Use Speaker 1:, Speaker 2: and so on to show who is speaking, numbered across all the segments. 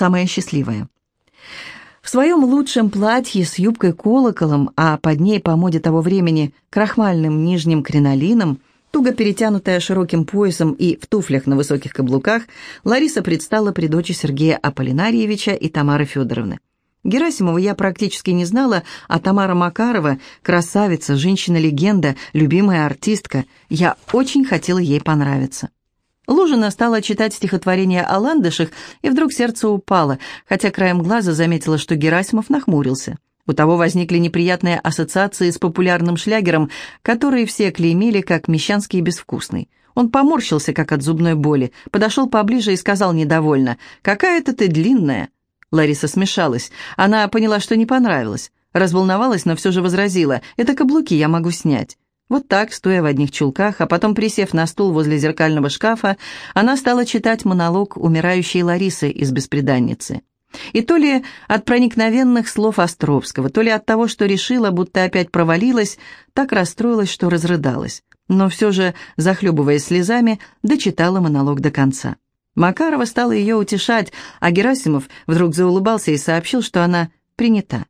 Speaker 1: самая счастливая. В своем лучшем платье с юбкой-колоколом, а под ней по моде того времени крахмальным нижним кринолином, туго перетянутая широким поясом и в туфлях на высоких каблуках, Лариса предстала при дочи Сергея Аполлинарьевича и Тамары Федоровны. Герасимова я практически не знала, а Тамара Макарова, красавица, женщина-легенда, любимая артистка, я очень хотела ей понравиться. Лужина стала читать стихотворение о ландышах, и вдруг сердце упало, хотя краем глаза заметила, что Герасимов нахмурился. У того возникли неприятные ассоциации с популярным шлягером, которые все клеймили как «Мещанский безвкусный». Он поморщился, как от зубной боли, подошел поближе и сказал недовольно «Какая-то ты длинная». Лариса смешалась. Она поняла, что не понравилось. Разволновалась, но все же возразила «Это каблуки, я могу снять». Вот так, стоя в одних чулках, а потом присев на стул возле зеркального шкафа, она стала читать монолог умирающей Ларисы из «Беспреданницы». И то ли от проникновенных слов Островского, то ли от того, что решила, будто опять провалилась, так расстроилась, что разрыдалась. Но все же, захлебываясь слезами, дочитала монолог до конца. Макарова стала ее утешать, а Герасимов вдруг заулыбался и сообщил, что она принята.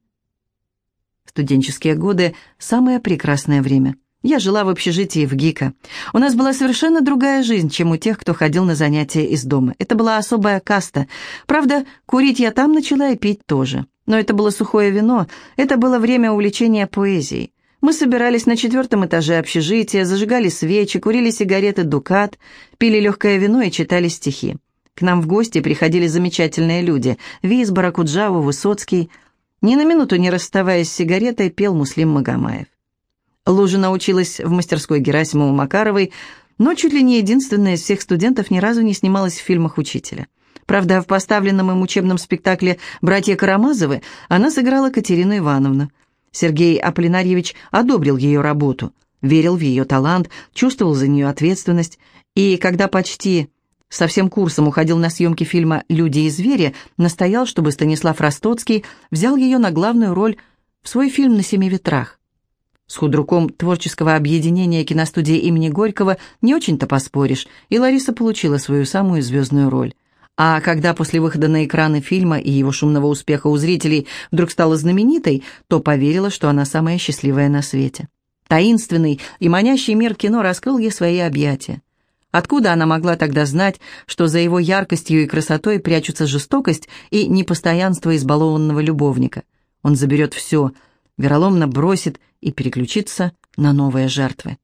Speaker 1: Студенческие годы – самое прекрасное время – я жила в общежитии в ГИКа. У нас была совершенно другая жизнь, чем у тех, кто ходил на занятия из дома. Это была особая каста. Правда, курить я там начала и пить тоже. Но это было сухое вино, это было время увлечения поэзией. Мы собирались на четвертом этаже общежития, зажигали свечи, курили сигареты «Дукат», пили легкое вино и читали стихи. К нам в гости приходили замечательные люди. Визбора, Куджава, Высоцкий. Ни на минуту не расставаясь с сигаретой, пел Муслим Магомаев. Лужина училась в мастерской Герасимова Макаровой, но чуть ли не единственная из всех студентов ни разу не снималась в фильмах учителя. Правда, в поставленном им учебном спектакле «Братья Карамазовы» она сыграла Катерину Ивановну. Сергей Аполлинарьевич одобрил ее работу, верил в ее талант, чувствовал за нее ответственность, и когда почти со всем курсом уходил на съемки фильма «Люди и звери», настоял, чтобы Станислав Ростоцкий взял ее на главную роль в свой фильм «На семи ветрах». С худруком творческого объединения киностудии имени Горького не очень-то поспоришь, и Лариса получила свою самую звездную роль. А когда после выхода на экраны фильма и его шумного успеха у зрителей вдруг стала знаменитой, то поверила, что она самая счастливая на свете. Таинственный и манящий мир кино раскрыл ей свои объятия. Откуда она могла тогда знать, что за его яркостью и красотой прячутся жестокость и непостоянство избалованного любовника? Он заберет все – вероломно бросит и переключится на новые жертвы.